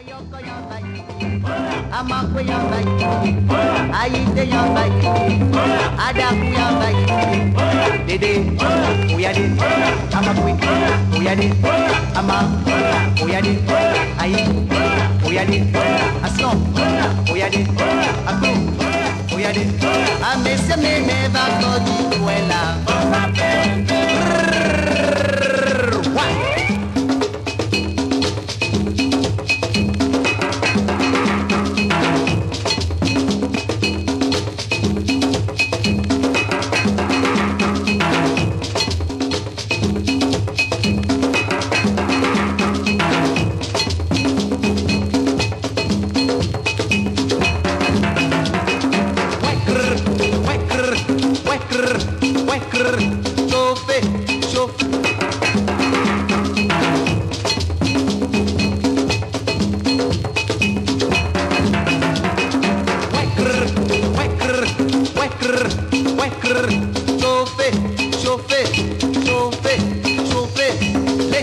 Ayoko yan bay, Amakwe yan bay, Ayite yan bay, Adaku yan bay, Dede, Uyade, Amakwe, Uyade, Ama, Uyade, Ayi, Uyade, Aslon, Uyade, Aklu, Uyade, Amese me me va kodu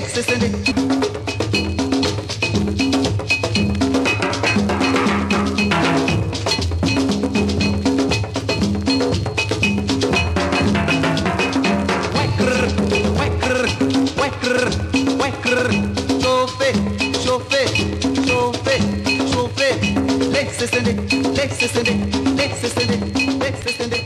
Laissez sonner. Chauffer, chauffer, chauffer, chauffer. Laissez sonner, laissez sonner, laissez sonner, laissez sonner.